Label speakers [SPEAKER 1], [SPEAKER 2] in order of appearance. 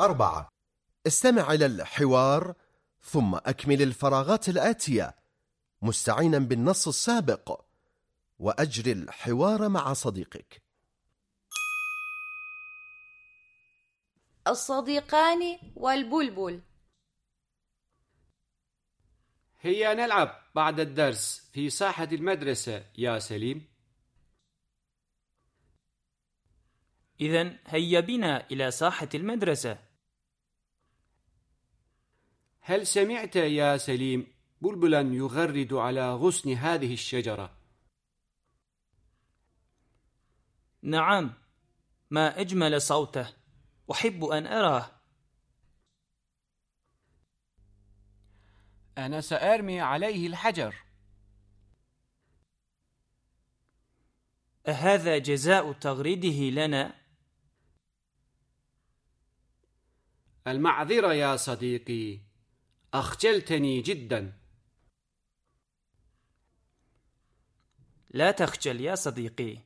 [SPEAKER 1] أربعة. استمع إلى الحوار ثم أكمل الفراغات الآتية. مستعينا بالنص السابق. وأجري الحوار مع صديقك.
[SPEAKER 2] الصديقان والبلبل.
[SPEAKER 3] هيا نلعب بعد الدرس في ساحة المدرسة يا سليم.
[SPEAKER 4] إذا هيا بنا إلى ساحة المدرسة.
[SPEAKER 3] هل سمعت يا سليم بلبلا يغرد على غصن هذه الشجرة؟
[SPEAKER 4] نعم ما أجمل صوته أحب أن أراه.
[SPEAKER 3] أنا سأرمي عليه الحجر.
[SPEAKER 4] أهذا جزاء تغريده لنا؟
[SPEAKER 3] المعذرة يا صديقي أخجلتني جدا.
[SPEAKER 4] لا تخجل يا صديقي.